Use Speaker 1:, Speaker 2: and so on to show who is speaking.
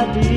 Speaker 1: I do.